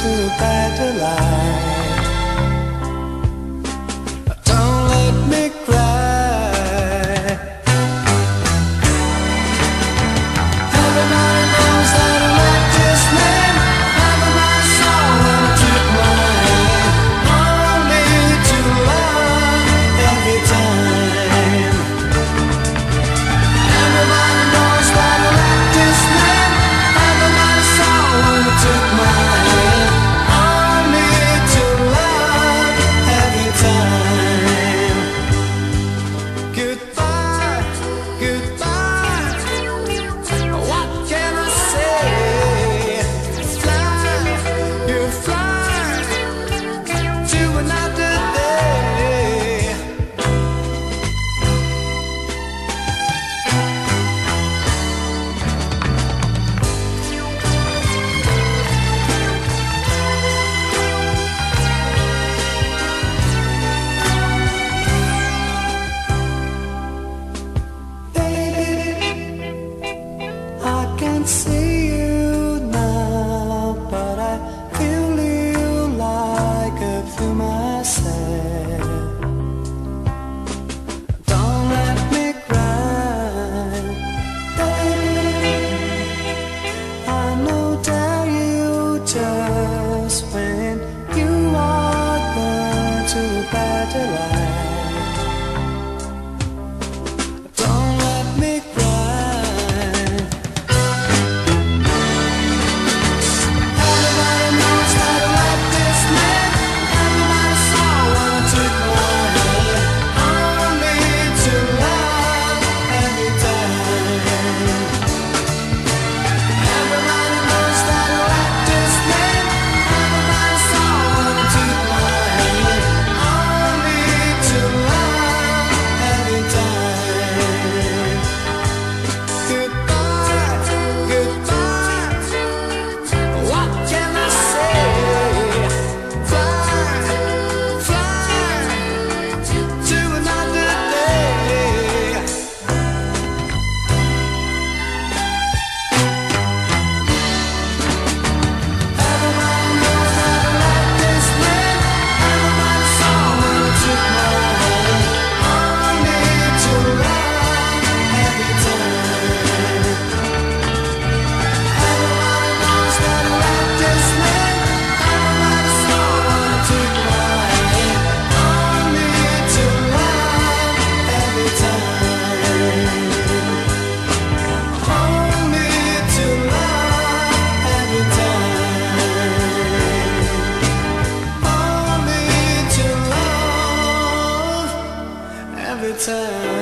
to a better life. Say time.